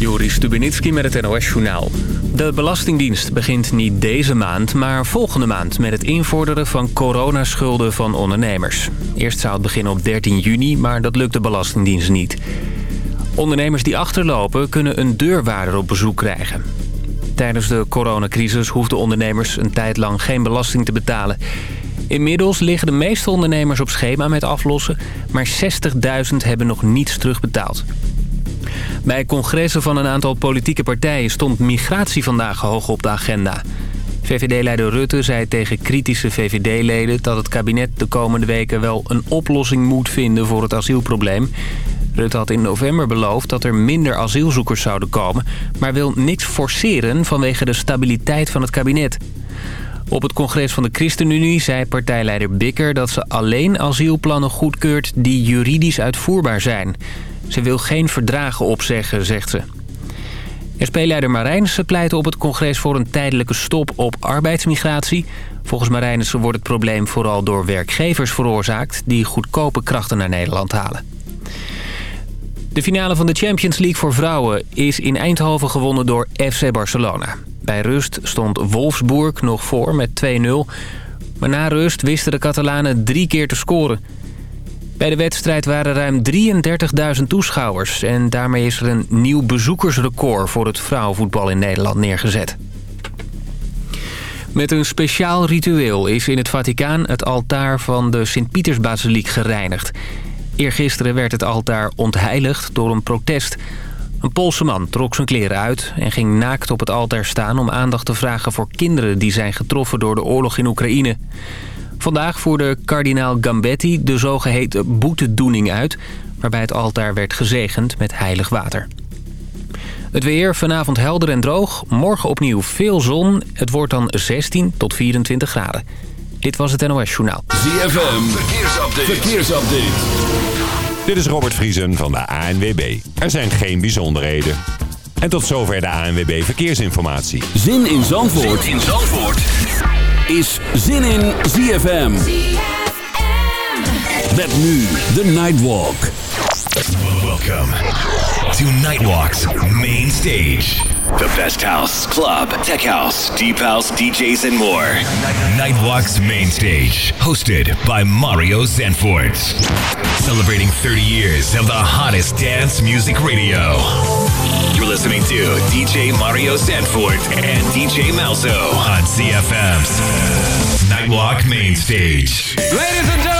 Joris Stubenitski met het NOS-journaal. De Belastingdienst begint niet deze maand, maar volgende maand... met het invorderen van coronaschulden van ondernemers. Eerst zou het beginnen op 13 juni, maar dat lukt de Belastingdienst niet. Ondernemers die achterlopen kunnen een deurwaarder op bezoek krijgen. Tijdens de coronacrisis hoefden ondernemers een tijd lang geen belasting te betalen. Inmiddels liggen de meeste ondernemers op schema met aflossen... maar 60.000 hebben nog niets terugbetaald. Bij congressen van een aantal politieke partijen stond migratie vandaag hoog op de agenda. VVD-leider Rutte zei tegen kritische VVD-leden dat het kabinet de komende weken wel een oplossing moet vinden voor het asielprobleem. Rutte had in november beloofd dat er minder asielzoekers zouden komen... maar wil niks forceren vanwege de stabiliteit van het kabinet. Op het congres van de ChristenUnie zei partijleider Bikker... dat ze alleen asielplannen goedkeurt die juridisch uitvoerbaar zijn. Ze wil geen verdragen opzeggen, zegt ze. SP-leider Marijnissen pleit op het congres voor een tijdelijke stop op arbeidsmigratie. Volgens Marijnissen wordt het probleem vooral door werkgevers veroorzaakt... die goedkope krachten naar Nederland halen. De finale van de Champions League voor vrouwen is in Eindhoven gewonnen door FC Barcelona. Bij rust stond Wolfsburg nog voor met 2-0. Maar na rust wisten de Catalanen drie keer te scoren. Bij de wedstrijd waren ruim 33.000 toeschouwers... en daarmee is er een nieuw bezoekersrecord voor het vrouwenvoetbal in Nederland neergezet. Met een speciaal ritueel is in het Vaticaan het altaar van de Sint-Pietersbasiliek gereinigd. Eergisteren werd het altaar ontheiligd door een protest. Een Poolse man trok zijn kleren uit en ging naakt op het altaar staan... om aandacht te vragen voor kinderen die zijn getroffen door de oorlog in Oekraïne. Vandaag voerde kardinaal Gambetti de zogeheten boetedoening uit... waarbij het altaar werd gezegend met heilig water. Het weer vanavond helder en droog. Morgen opnieuw veel zon. Het wordt dan 16 tot 24 graden. Dit was het NOS Journaal. ZFM, verkeersupdate. verkeersupdate. Dit is Robert Vriesen van de ANWB. Er zijn geen bijzonderheden. En tot zover de ANWB Verkeersinformatie. Zin in Zandvoort, zin in Zandvoort. Is Zin in ZFM. Met nu de Nightwalk. Welcome to Nightwalk's main stage. The best house, club, tech house, deep house, DJs, and more. Nightwalk's main stage, hosted by Mario Zanfort. Celebrating 30 years of the hottest dance music radio. Listening to DJ Mario Sanford and DJ Malzo on CFM's Nightwalk Main Stage. Ladies and gentlemen.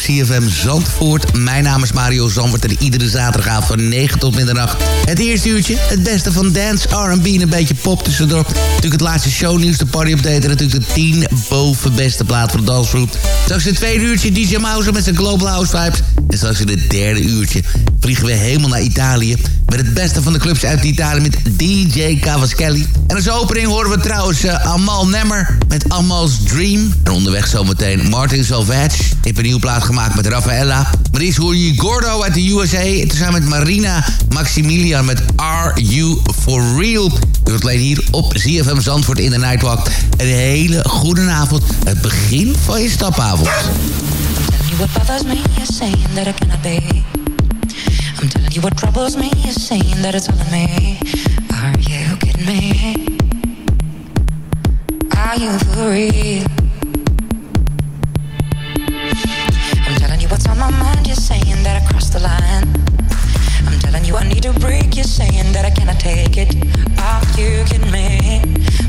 CFM Zandvoort. Mijn naam is Mario Zandvoort en iedere zaterdagavond van 9 tot middernacht. Het eerste uurtje, het beste van dance, R&B en een beetje pop tussendoor. Natuurlijk het laatste shownieuws, de party update en natuurlijk de 10 boven beste plaat voor de dansgroep. Straks het tweede uurtje DJ Mouse met zijn Global House Vibes. En straks in het derde uurtje vliegen we helemaal naar Italië... met het beste van de clubs uit Italië met DJ Cavaschelli. En als opening horen we trouwens uh, Amal Nemmer met Amal's Dream. En onderweg zometeen Martin Salvage. Ik heb een nieuwe plaat gemaakt met Raffaella. Maar eerst hoor Gordo uit de USA. En samen met Marina Maximilian met Are You For Real. U hier op ZFM Zandvoort in de Nightwalk. Een hele goede avond. Het begin van je stapavond. what bothers me is that I be. Telling you what troubles me is saying that it's all on me. Are you kidding me? Are you for real? I'm telling you what's on my mind. You're saying that I crossed the line. I'm telling you I need a break. You're saying that I cannot take it. Are you kidding me?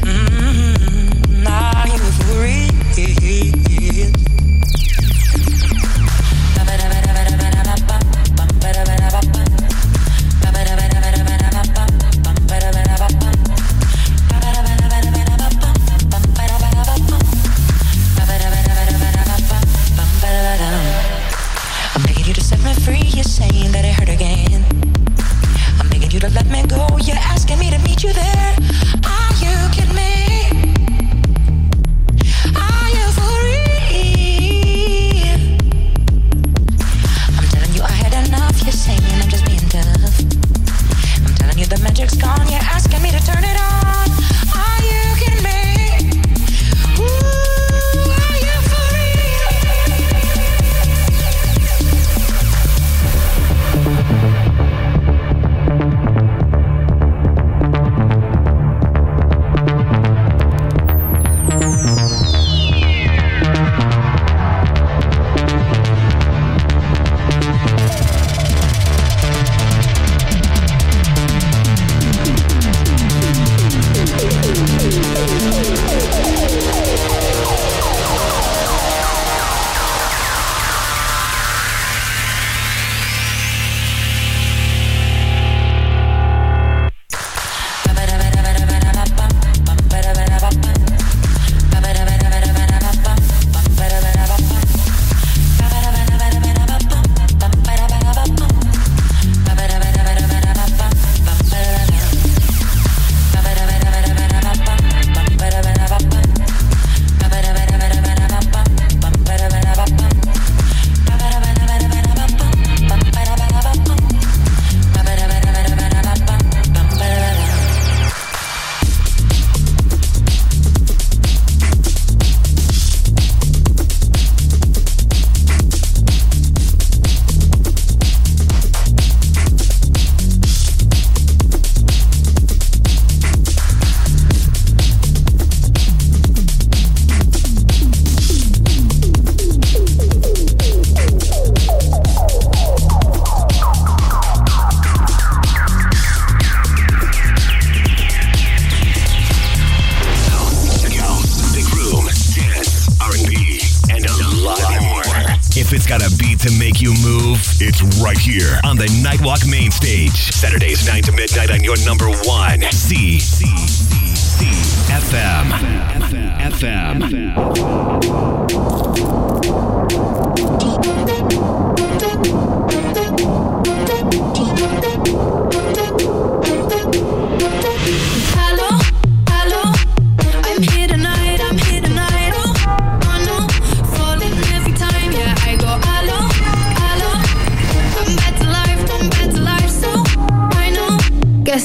Mm-hmm. Are you for real? You're asking me to meet you there. Saturdays 9 to midnight on your number one. C. C. C. C. FM. FM. Hello,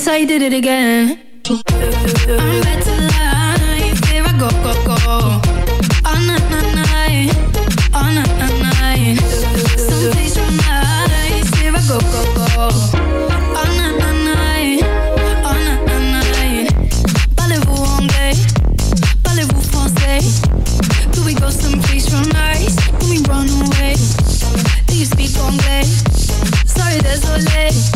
I did it again. I'm to life, here I go, go, go. Oh, all night, night, night, oh, all night, night, night. Some days are nice, here I go, go, go. We go we run away? Do you speak anglais? Sorry, désolé.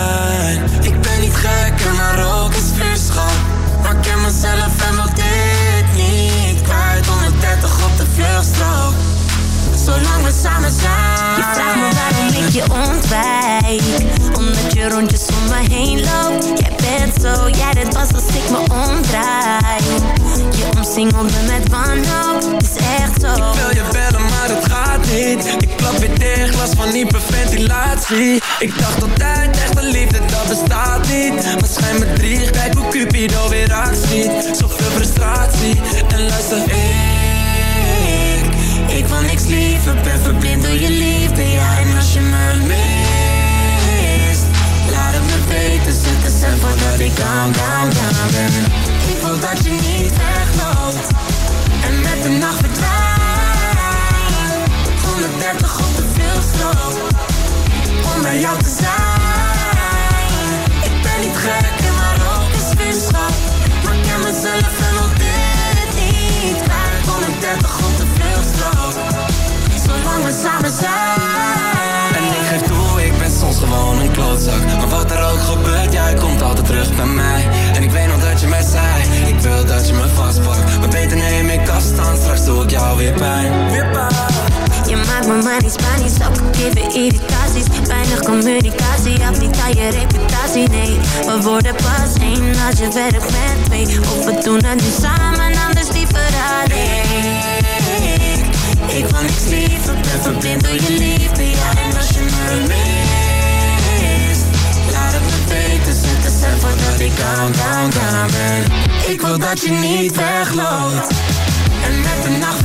Hyperventilatie. Ik dacht altijd, echte liefde, dat bestaat niet. Maar schijn me drie, kijk hoe Cupido weer actie. Zoveel frustratie, en luister, ik, ik wil niks liever. Ben verblind door je liefde, ja, en als je me mist. Laat het me weten, zet de voordat ik down, down, down ben. Ik wil dat je niet wegloopt, en met de nacht verdwijnt ben toch te veel sloot. om bij jou te zijn. Ik ben niet gek maar ook een zwinschap. Maar ik ken mezelf en nog dit niet. 30 kom ik dertig op zolang we samen zijn. En ik geef toe, ik ben soms gewoon een klootzak. Maar wat er ook gebeurt, jij komt altijd terug bij mij. En ik weet nog dat je mij zei, ik wil dat je me vastpakt. Maar beter neem ik afstand, straks doe ik jou weer. Weer pijn maakt me maar niet panisch Opgegeven irritaties, weinig communicatie af niet aan je reputatie, nee. We worden pas één als je verder bent twee. Of we doen het nu samen, anders liever alleen. Ik wil niks liever, ben verblind door je liefde Ja, en als je me mist Laat het me weten, zet de cel voordat ik down, down, down Ik wil dat je niet wegloopt. En met de nacht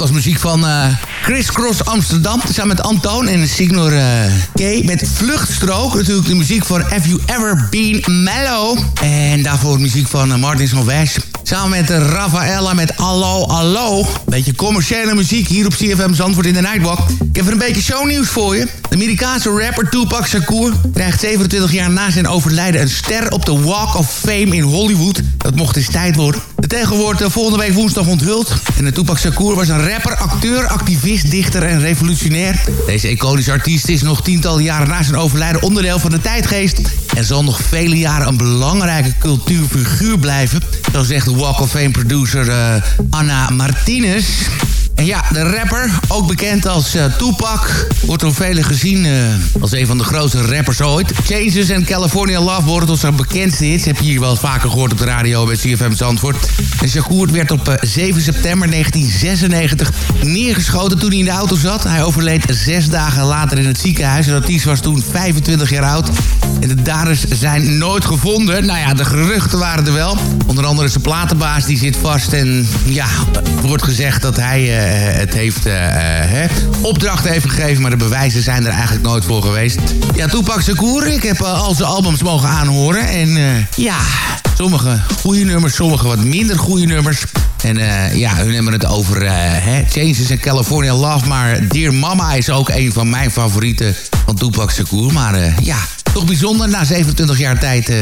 Dat was muziek van eh Chris Cross Amsterdam. Samen met Antoon en Signor eh K. Met Vluchtstrook. Natuurlijk de muziek van Have You Ever Been Mellow. En daarvoor muziek van eh, Martin West. Samen met uh, Rafaella met Allo Allo. Beetje commerciële muziek hier op CFM Zandvoort in de Nightwalk. Ik heb er een beetje shownieuws voor je. De Amerikaanse rapper Tupac Shakur krijgt 27 jaar na zijn overlijden... een ster op de Walk of Fame in Hollywood. Dat mocht eens tijd worden. De tegel eh, volgende week woensdag onthuld. En de Tupac Shakur was een rapper, acteur, activist, dichter en revolutionair. Deze iconische artiest is nog tientallen jaren na zijn overlijden onderdeel van de tijdgeest... en zal nog vele jaren een belangrijke cultuurfiguur blijven. Zo zegt de Walk of Fame producer eh, Anna Martinez... En ja, de rapper, ook bekend als uh, Tupac, wordt door velen gezien uh, als een van de grootste rappers ooit. Changes en California Love worden tot zijn bekendste hits. Heb je hier wel vaker gehoord op de radio bij CFM Zandvoort. En Shakur werd op uh, 7 september 1996 neergeschoten toen hij in de auto zat. Hij overleed zes dagen later in het ziekenhuis. De artiest was toen 25 jaar oud. En de daders zijn nooit gevonden. Nou ja, de geruchten waren er wel. Onder andere zijn platenbaas, die zit vast. En ja, wordt gezegd dat hij het heeft uh, hè, opdrachten heeft gegeven, maar de bewijzen zijn er eigenlijk nooit voor geweest. Ja, Toepak Shakur, ik heb al zijn albums mogen aanhoren. En ja, sommige goede nummers, sommige wat minder goede nummers. En ja, hun hebben het over hè, Changes in California Love. Maar Dear Mama is ook een van mijn favorieten van Tupac Shakur. Maar ja, toch bijzonder. Na 27 jaar tijd,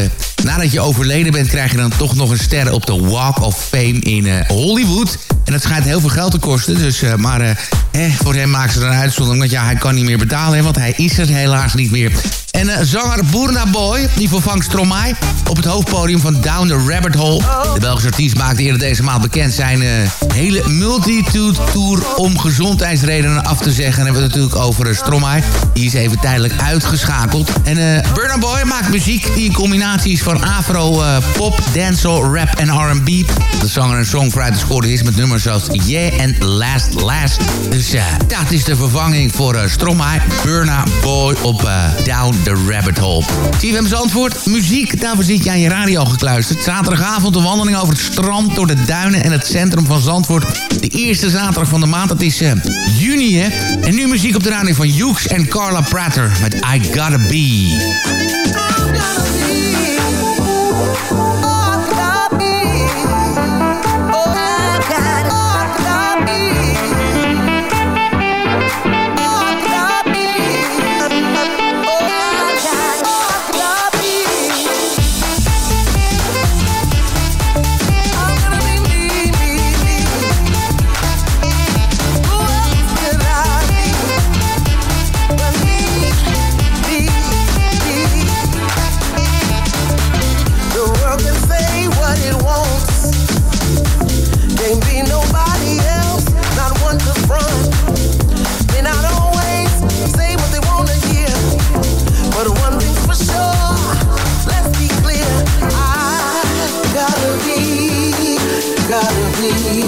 nadat je overleden bent... krijg je dan toch nog een ster op de Walk of Fame in uh, Hollywood. En dat schijnt heel veel geld te kosten. Dus, uh, maar eh, voor hem maken ze er een uitzondering. Want ja, hij kan niet meer betalen, want hij is er helaas niet meer. En zanger Burna Boy, die vervangt Stromae op het hoofdpodium van Down the Rabbit Hole. De Belgische artiest maakte eerder deze maand bekend zijn hele multitude tour om gezondheidsredenen af te zeggen. En hebben we het natuurlijk over Stromae. Die is even tijdelijk uitgeschakeld. En Burna Boy maakt muziek die een combinatie van afro, pop, dancehall, rap en R&B. De zanger en songwriter scoorde is met nummers zoals Yeah and Last Last. Dus ja, dat is de vervanging voor Stromae. Burna Boy op Down the Rabbit Hole. CFM Zandvoort, muziek, daarvoor zit je aan je radio gekluisterd. Zaterdagavond een wandeling over het strand, door de duinen en het centrum van Zandvoort. De eerste zaterdag van de maand, dat is uh, juni hè. En nu muziek op de radio van Hughes en Carla Prater met I Gotta. Be me.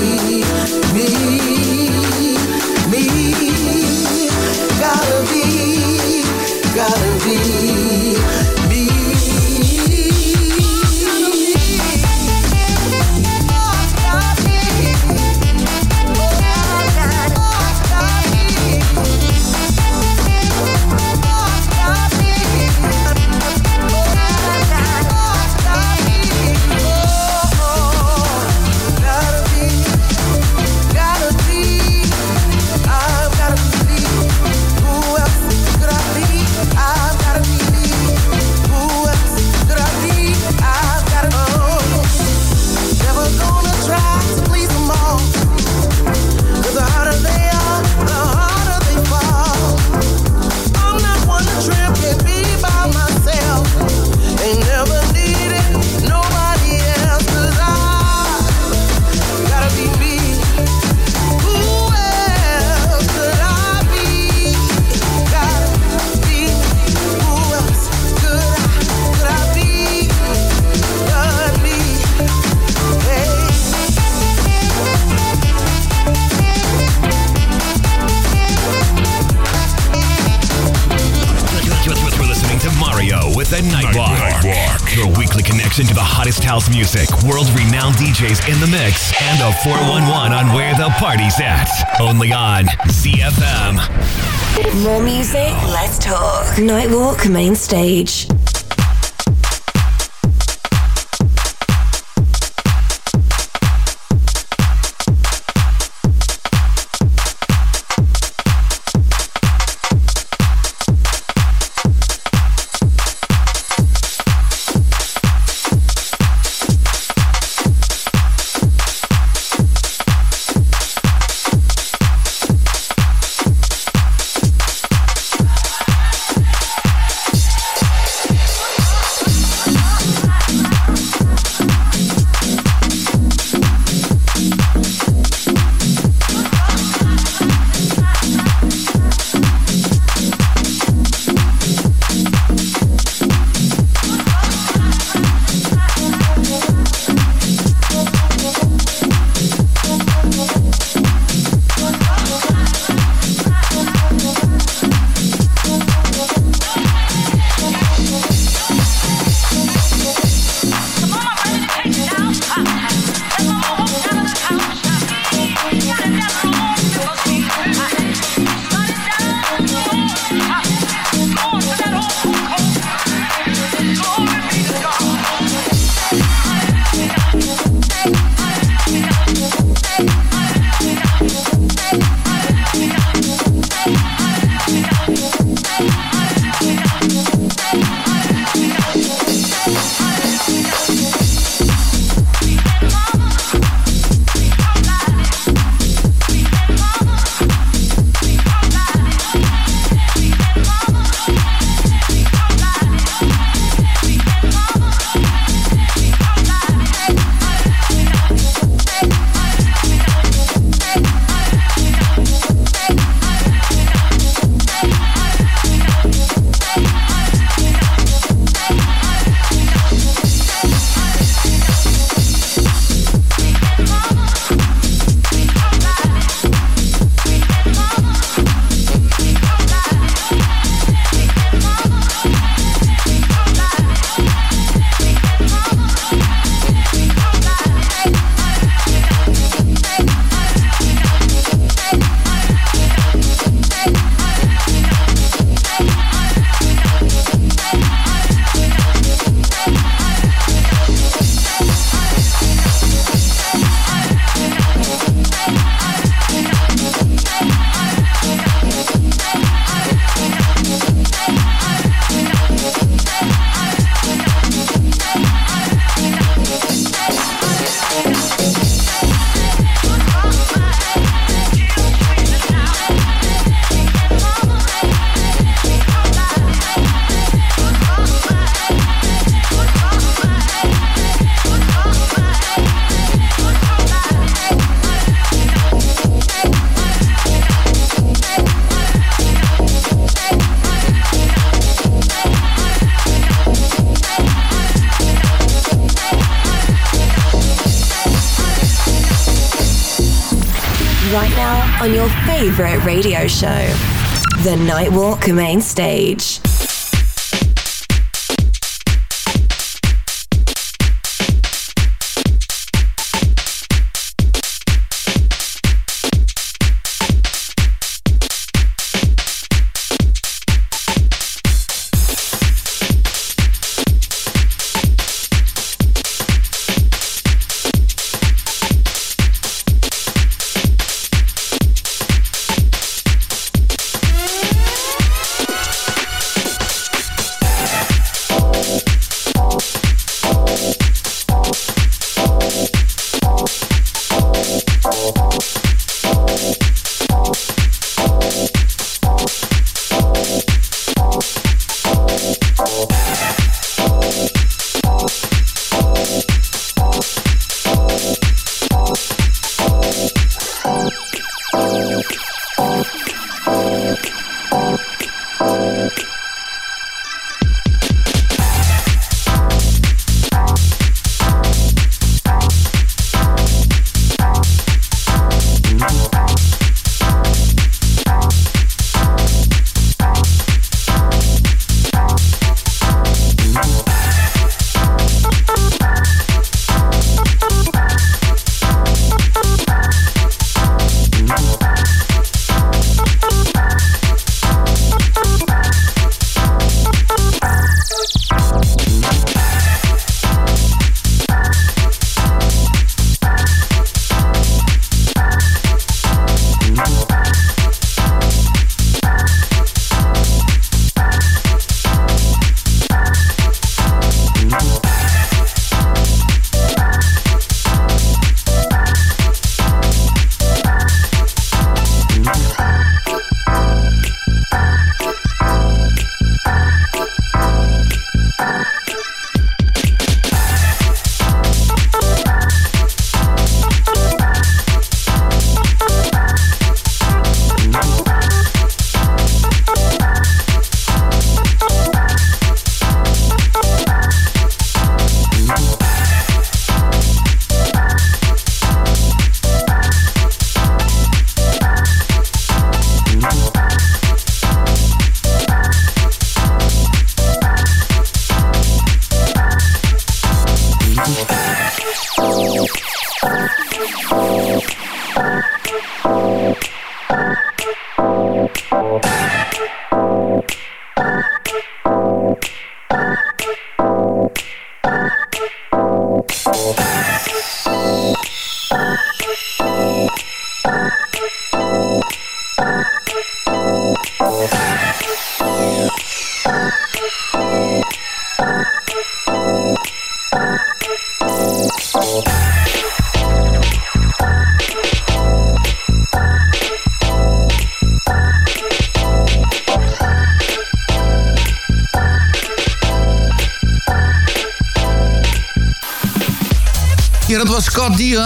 Music, world renowned DJs in the mix, and a 411 on where the party's at. Only on ZFM. More music, less talk. Nightwalk Main Stage. Favorite radio show, The Nightwalk Main Stage.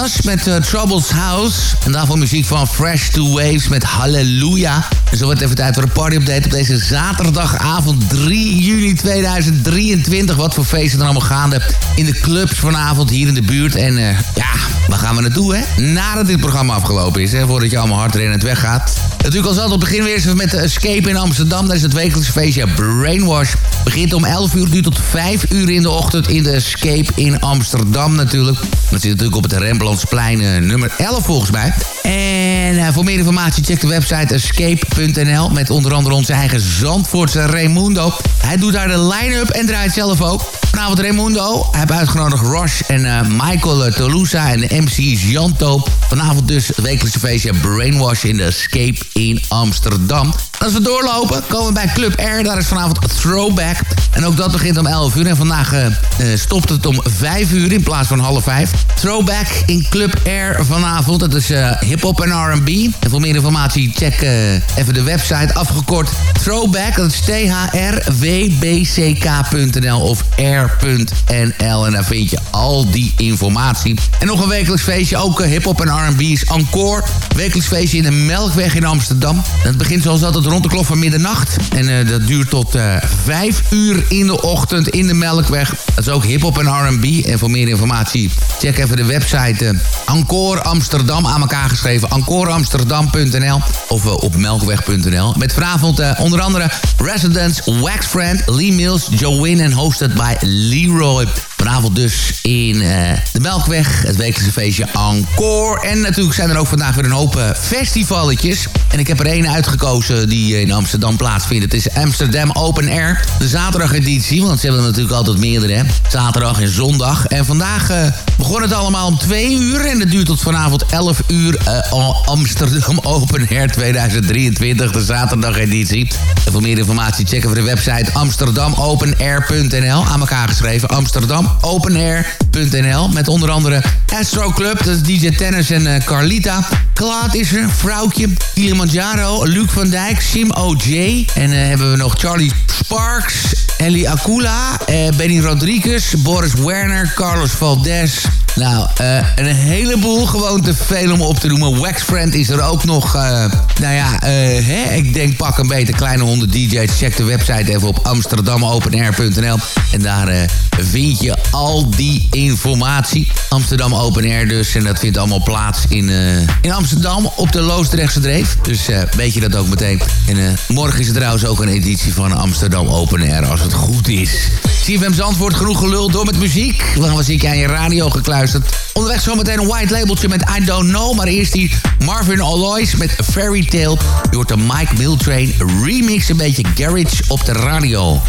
Met uh, Troubles House. En daarvoor muziek van Fresh to Waves met Hallelujah. En zo wordt even tijd voor een party-update op deze zaterdagavond 3 juni 2023. Wat voor feesten er allemaal gaande in de clubs vanavond hier in de buurt. En uh, ja, waar gaan we naartoe, hè? Nadat dit programma afgelopen is, hè? Voordat je allemaal hard het weggaat. Natuurlijk als altijd begin weer eens met de Escape in Amsterdam. Dat is het wekelijkse feestje Brainwash. Begint om 11 uur, duurt tot 5 uur in de ochtend in de Escape in Amsterdam natuurlijk. Dat zit natuurlijk op het Rembrandtsplein uh, nummer 11 volgens mij. En uh, voor meer informatie check de website escape.nl met onder andere onze eigen Zandvoortse Raimundo. Hij doet daar de line-up en draait zelf ook. Vanavond Raimundo. Hij heeft uitgenodigd Rosh en uh, Michael Tolusa en de MC's Janto. Vanavond dus het wekelijkse feestje Brainwash in de Escape in Amsterdam. Als we doorlopen, komen we bij Club Air. Daar is vanavond Throwback. En ook dat begint om 11 uur. En vandaag uh, stopt het om 5 uur in plaats van half 5. Throwback in Club Air vanavond. Dat is uh, hip-hop en RB. En voor meer informatie check even de website afgekort. Throwback, dat is T-H-R-W-B-C-K.nl of air.nl. En daar vind je al die informatie. En nog een wekelijks feestje, ook hip-hop en RB is Encore. Wekelijks feestje in de Melkweg in Amsterdam. Dat begint zoals altijd rond de klok van middernacht. En uh, dat duurt tot uh, 5 uur in de ochtend in de Melkweg. Dat is ook hip-hop en RB. En voor meer informatie check even de website uh, Encore Amsterdam aan elkaar geschreven. encoreamsterdam.nl of op melkweg.nl. Met vanavond onder andere Residence, Wax Friend, Lee Mills, Joe Win en hosted by Leroy. Vanavond dus in uh, de Melkweg, het wekelijkse feestje Encore. En natuurlijk zijn er ook vandaag weer een hoop uh, festivalletjes. En ik heb er één uitgekozen die in Amsterdam plaatsvindt. Het is Amsterdam Open Air. De zaterdageditie, want ze hebben natuurlijk altijd meerdere. Zaterdag en zondag. En vandaag begon het allemaal om twee uur. En het duurt tot vanavond 11 uur. Amsterdam Open Air 2023, de zaterdageditie. En voor meer informatie checken we de website amsterdamopenair.nl. Aan elkaar geschreven, Amsterdam openair.nl. Met onder andere Astro Club, dat is DJ Tennis en uh, Carlita. Klaat is er, Vrouwtje, Kilimanjaro, Luc van Dijk, Sim O.J. En uh, hebben we nog Charlie Sparks, Ellie Akula, uh, Benny Rodriguez, Boris Werner, Carlos Valdez... Nou, uh, een heleboel gewoon te veel om op te noemen. Waxfriend is er ook nog. Uh, nou ja, uh, hè, ik denk pak een beter kleine honden DJ's. Check de website even op amsterdamopenair.nl. En daar vind je al die informatie. Amsterdam Open Air dus. En dat vindt allemaal plaats in, in Amsterdam op de Loosdrechtse Dreef. Dus weet je dat ook meteen. En morgen is er trouwens ook een editie van Amsterdam Open Air als het goed is. CFM Zandvoort, genoeg gelul door met muziek. We gaan we aan je radio gekluisterd. Onderweg zometeen een white labeltje met I Don't Know. Maar eerst die Marvin Aloys met Fairy Tale. Je de Mike Miltrain remix, een beetje garage op de radio.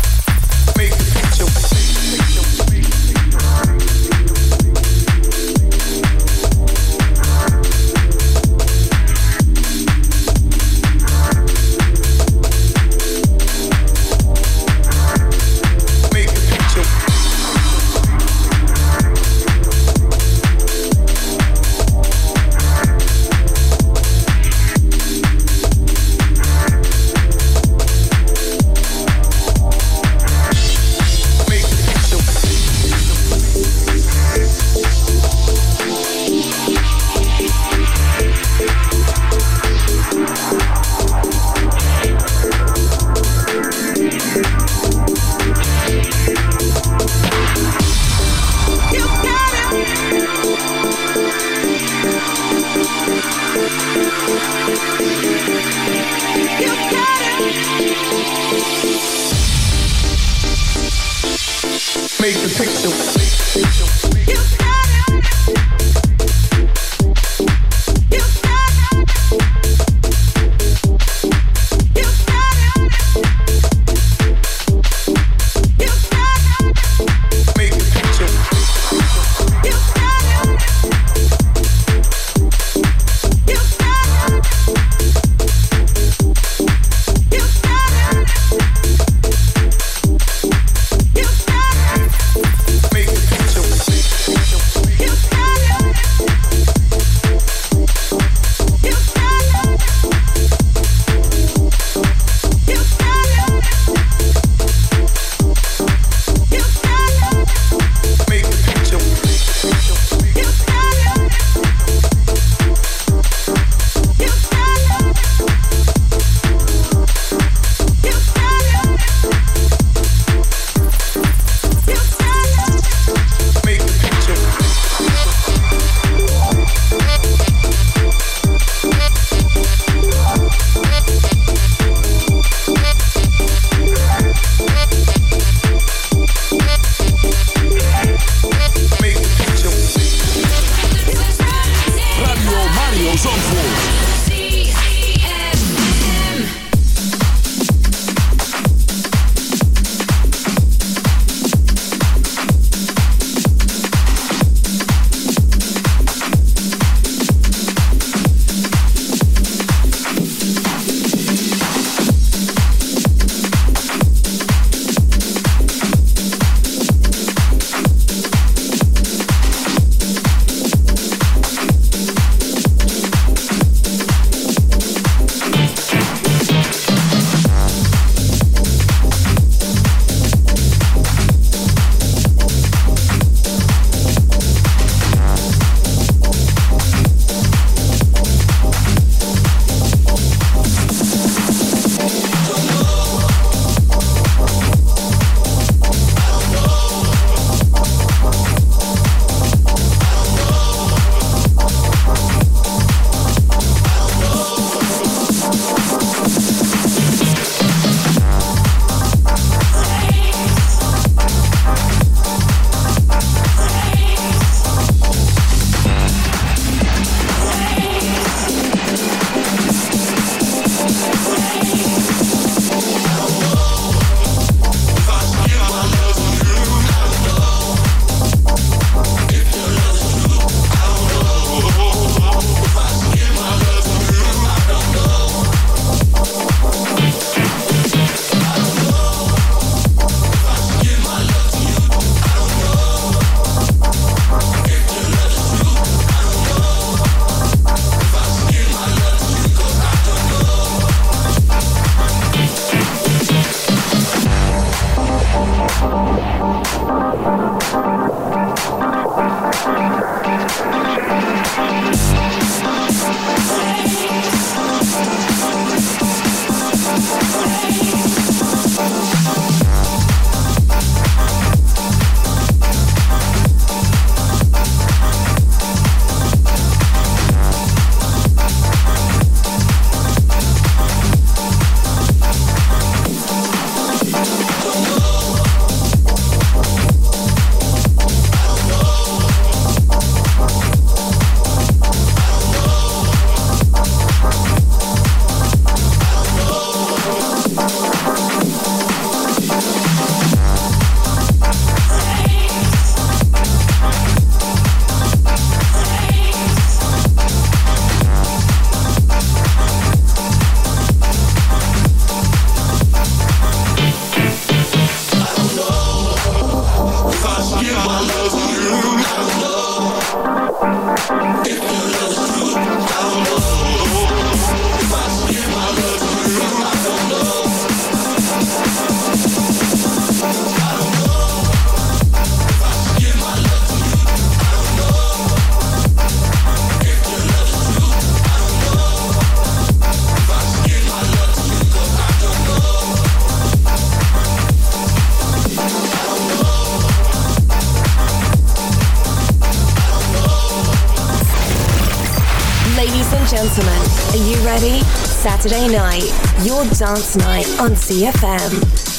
Saturday night, your dance night on CFM.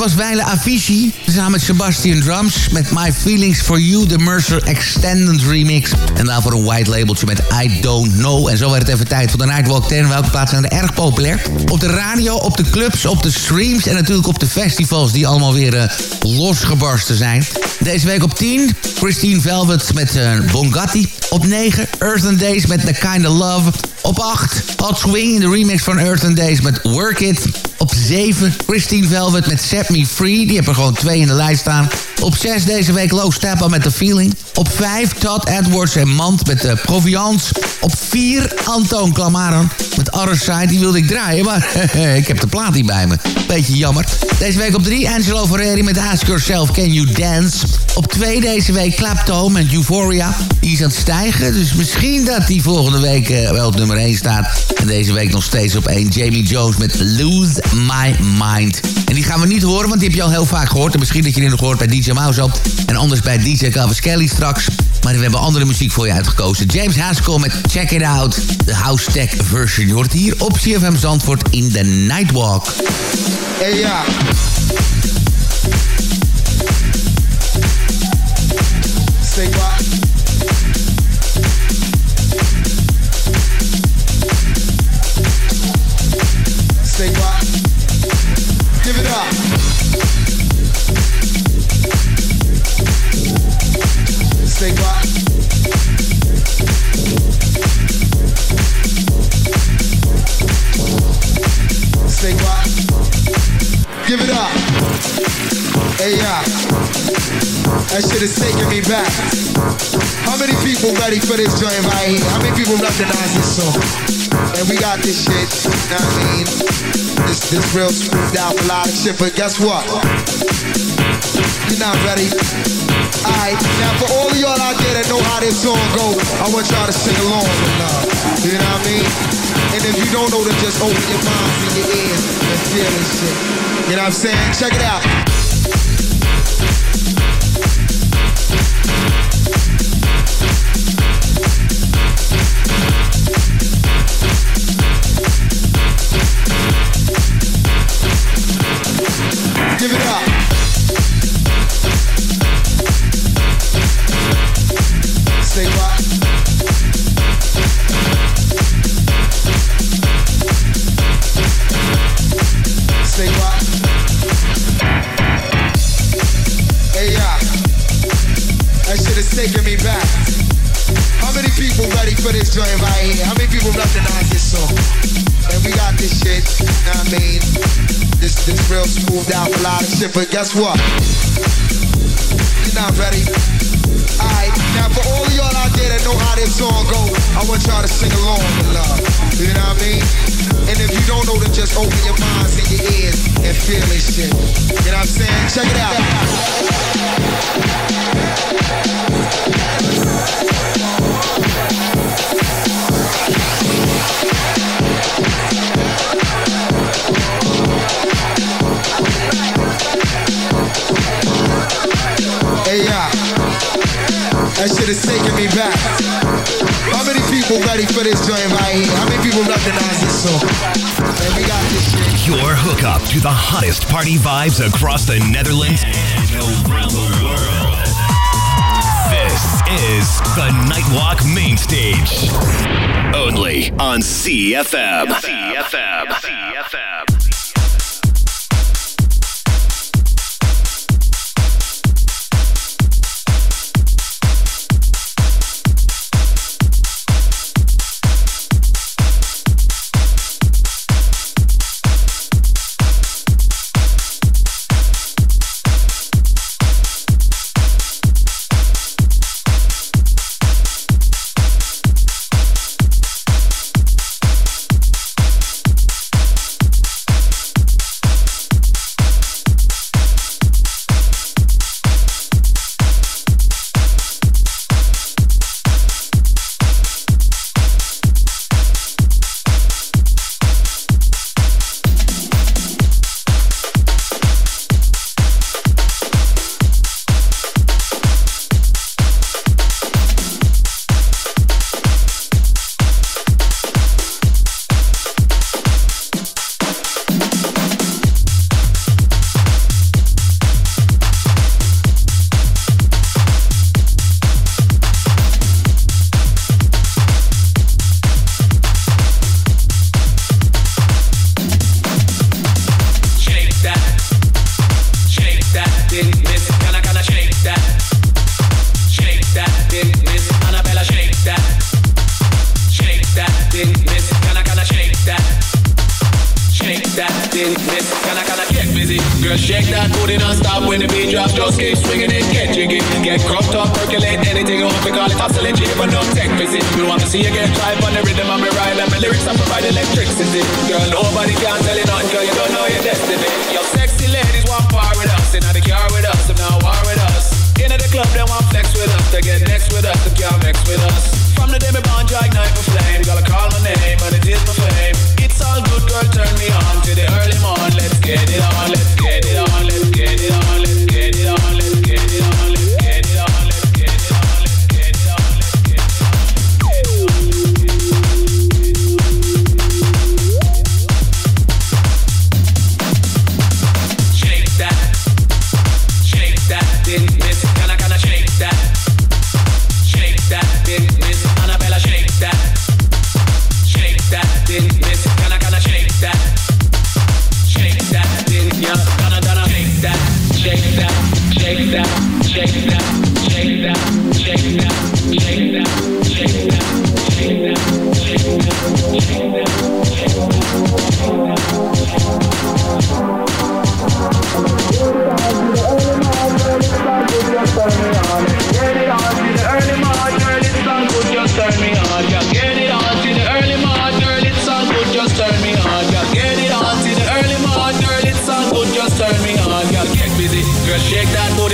Avicii. Samen met Sebastian Drums. Met My Feelings For You, de Mercer Extended Remix. En daarvoor een white labeltje met I Don't Know. En zo werd het even tijd voor de Nightwalk 10. Welke plaatsen zijn er erg populair? Op de radio, op de clubs, op de streams... en natuurlijk op de festivals die allemaal weer uh, losgebarsten zijn. Deze week op 10, Christine Velvet met uh, Bongatti. Op 9, Earth and Days met The Kind of Love. Op 8, Hot Swing in de remix van Earth and Days met Work It. Op 7 Christine Velvet met Set Me Free. Die hebben gewoon twee in de lijst staan. Op 6 deze week Low Steppa met The Feeling. Op 5 Todd Edwards en Mand met de Proviance. Op 4 Antoon Clamaran met Other Side. Die wilde ik draaien, maar ik heb de plaat niet bij me. Beetje jammer. Deze week op 3 Angelo Ferreri met Ask Yourself Can You Dance. Op 2 deze week Clapto met Euphoria. Die is aan het stijgen, dus misschien dat die volgende week uh, wel op nummer 1 staat. En deze week nog steeds op 1 Jamie Jones met Lose My Mind. En die gaan we niet horen, want die heb je al heel vaak gehoord. En misschien dat je die nog hoort bij DJ Mouse op. En anders bij DJ Kelly straks. Maar we hebben andere muziek voor je uitgekozen. James Haskell met Check It Out. De House Tech version. Je hoort hier op CFM Zandvoort in the Nightwalk. Hey ja. Back. How many people ready for this joint right here? How many people recognize this song? And we got this shit, you know what I mean? This, this real smoothed out melodic shit, but guess what? You're not ready. Alright, now for all of y'all out there that know how this song go, I want y'all to sing along with love. You know what I mean? And if you don't know, then just open your minds and your ears and feel this shit. You know what I'm saying? Check it out. But guess what? You're not ready. Alright, now for all of y'all out there that know how this song go, I want y'all to sing along with love. You know what I mean? And if you don't know, then just open your minds and your ears and feel this shit. You know what I'm saying? Check it out. People ready for this joint right here? How many people recognize this song? And we got this shit. Your hookup to the hottest party vibes across the Netherlands and around the world. This is the Nightwalk Main Stage. Only on CFM. CFM. CFM.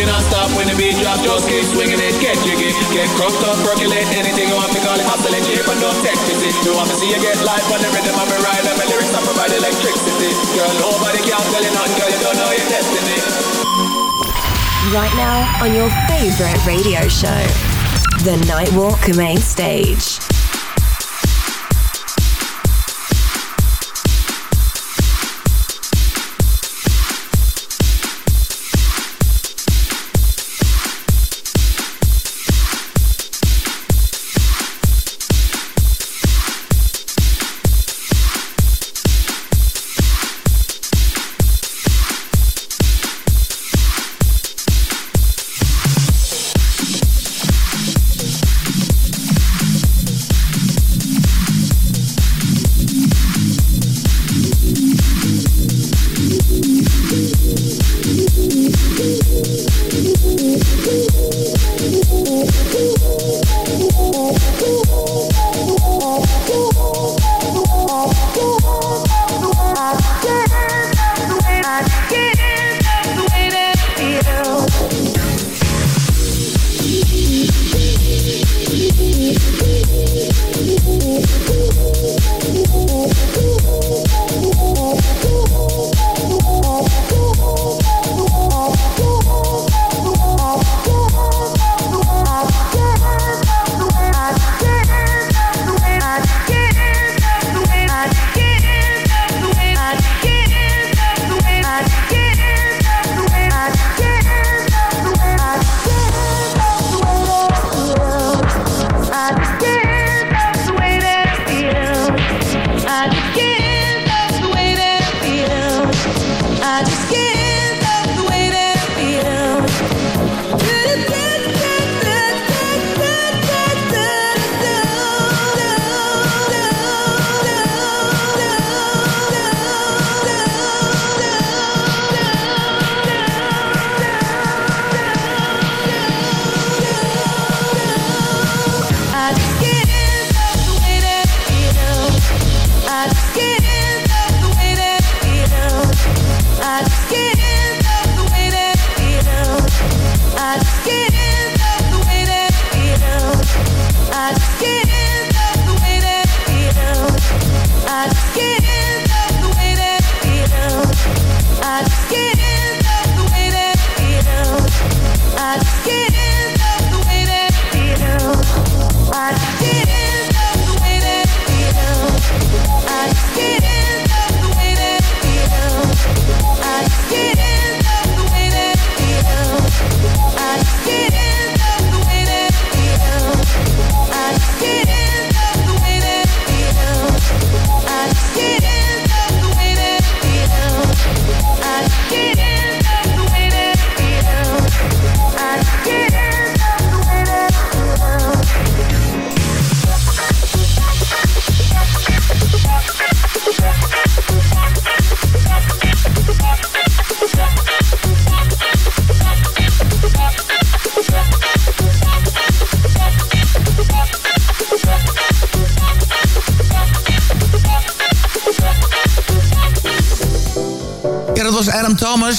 non-stop when the beat drop. Just keep swinging it, get jiggy. Get up, percolate anything you want to call it. Hustle. You want to see you get life on the rhythm of a ride. And my lyrics provide electricity. Girl, nobody can tell you nothing, girl, you don't know your destiny. Right now on your favorite radio show, The Nightwalk Main Stage.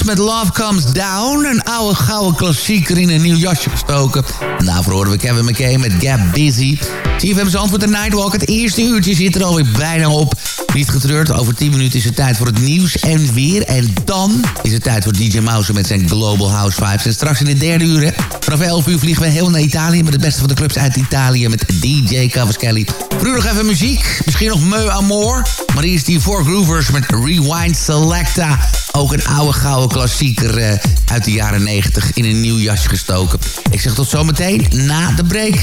Met Love Comes Down. Een oude gouden klassieker in een nieuw jasje gestoken. En daarvoor horen we Kevin McKay met Gap Busy. CFM's antwoord de Nightwalk. Het eerste uurtje zit er alweer bijna op. Niet getreurd, over 10 minuten is het tijd voor het nieuws en weer. En dan is het tijd voor DJ Mouse met zijn Global House Vibes. En straks in het derde uur, hè, vanaf 11 uur vliegen we heel naar Italië... met het beste van de clubs uit Italië met DJ Cavaschelli. Vroeger nog even muziek, misschien nog Meu Amor... Maar eerst die Four Groovers met Rewind Selecta. Ook een oude gouden klassieker uh, uit de jaren 90 in een nieuw jasje gestoken. Ik zeg tot zometeen na de break.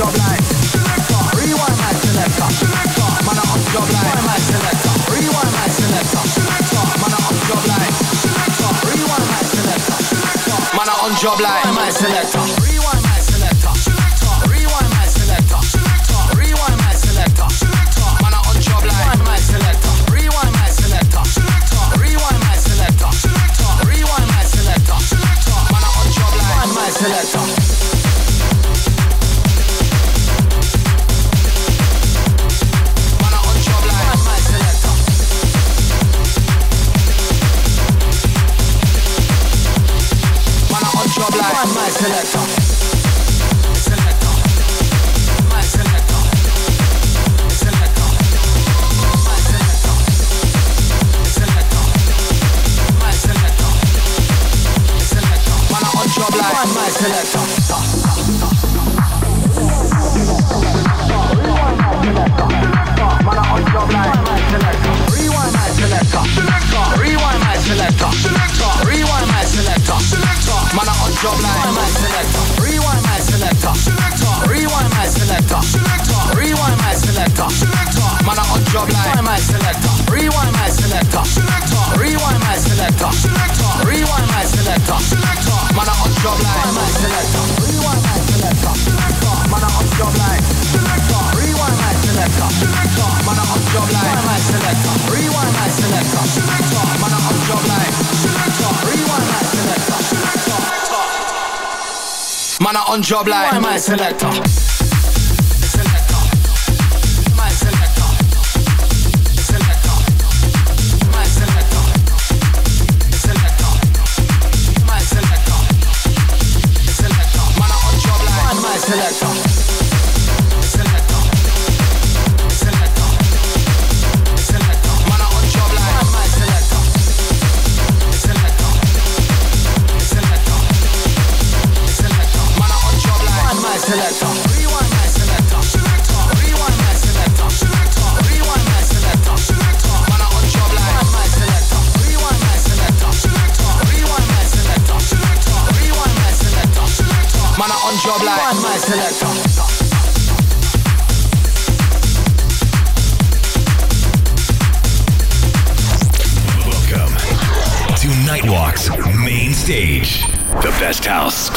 job like selector. Rewind my selector. Selector. Man a on job like rewind my selector. Rewind my selector. Selector. Man I on job like selector. Rewind my selector. Selector. Rewind my selector. Selector. Rewind my selector. Selector. Man a on job like my selector. Rewind my selector. Selector. Rewind my selector. Selector. Rewind my selector. Selector. Man on job selector. Selector. Job like my selector. Rewind my selector. Rewind my selector. Selector Rewind my selector. Selector Man, I on job like my selector. Rewind my selector. Rewind my selector. Rewind my selector. Man, I on job like my selector. Rewind my selector. Selector Man, I on job like selector. Rewind my selector. Selector Man, I on job like my selector. Rewind my selector. Man, I on job like selector. Rewind my selector. Man, I on job like my selector. Selector.